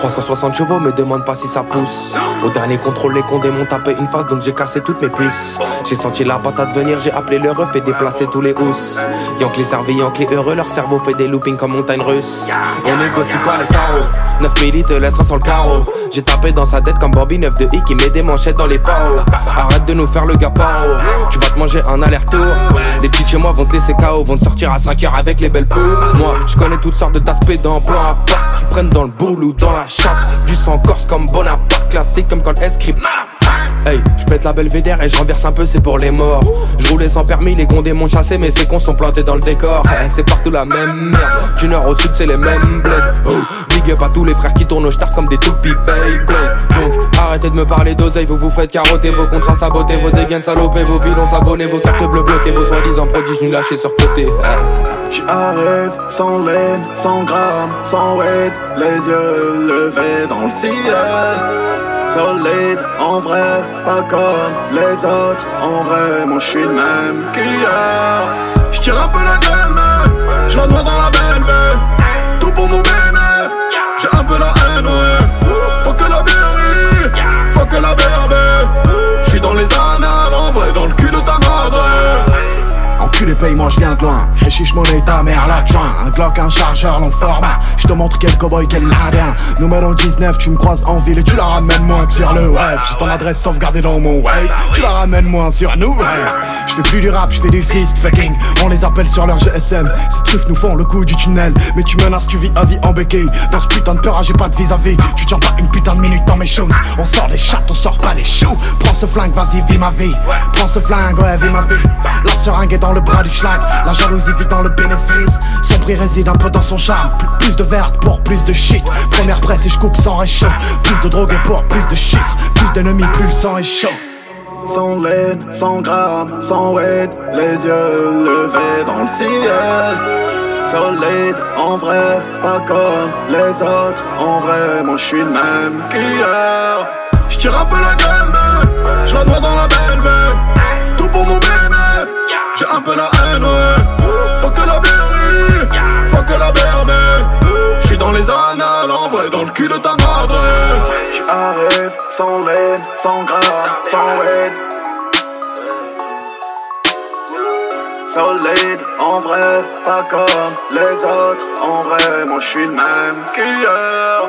360 chevaux, me demande pas si ça pousse. Au dernier contrôle, les condés m'ont tapé une face, donc j'ai cassé toutes mes puces. J'ai senti la patate venir, j'ai appelé le ref et déplacé tous les housses. Yankee servi, Yankee heureux, leur cerveau fait des loopings comme montagne russe. On négocie pas les carreaux. 9 milli te laissera sur le carreau. J'ai tapé dans sa tête comme Bobby 9 de I qui met des manchettes dans les paos. Arrête de nous faire le gars paro. Tu vas te manger un aller-retour. Les petits chez moi vont te laisser KO, vont te sortir à 5 heures avec les belles peaux. Moi, je connais toutes sortes d'aspects dans plan à part qui prennent dans le boule ou dans la Du sang corse comme Bonaparte, classique comme quand escrime. Hey, je pète la belvédère et je renverse un peu, c'est pour les morts. Je roulais sans permis, les condés m'ont chassé, mais ces cons sont plantés dans le décor. Eh, c'est partout la même merde. Du nord au sud, c'est les mêmes bleds. Oh, big up à tous les frères qui tournent au star comme des toupies Beyblade. Donc, arrêtez de me parler d'oseille, vous vous faites carotter, vos contrats sabotés, vos dégaines salopés, vos bilans savonnés, vos cartes bleues bloquées, vos soi-disant prodiges nous lâchés sur côté. J'arrive sans laine, sans gramme, sans weight, les yeux levés dans le ciel. Solide, en vrai, pas comme les autres. En vrai, moi je suis le même qu'hier. Enculé paye moi je viens de loin. Hashish monnaie ta mère la joint Un Glock, un chargeur, long format. Je te montre quel cowboy, quel ladin Numéro 19, tu me croises en ville et tu la ramènes moins sur le web. J'ai ton adresse sauvegardée dans mon wave. Tu la ramènes moins sur nous Je fais plus du rap, je fais du fist fucking. On les appelle sur leur GSM Ces trucs nous font le coup du tunnel. Mais tu menaces, tu vis à vie en béquille. Dans ce putain de peur, j'ai pas de vis-à-vis. Tu tiens pas une putain de minute dans mes choses On sort des chattes, on sort pas des choux. Prends ce flingue, vas-y, vis ma vie. Prends ce flingue, ouais, vis ma vie. La seringue est dans le du La jalousie vit dans le bénéfice. Son prix réside un peu dans son charme. Plus de verbe pour plus de shit. Première presse et je coupe sans réchaud. Plus de drogue et pour plus de chiffres. Plus d'ennemis, plus le sang est chaud. Sans laine, sans gramme, sans weight, les yeux levés dans le ciel. Solide, en vrai, pas comme les autres. En vrai, moi je suis le même qu'hier. J'tire un peu la gamme, je noie dans la belle un peu la haine, ouais. Faut que la berry, faut que la berbe. J'suis dans les annales, en vrai, dans le cul de ta madre. J'arrive sans laine, sans gramme, sans weight. Solide, en vrai, pas comme les autres. En vrai, moi je suis le même qu'hier.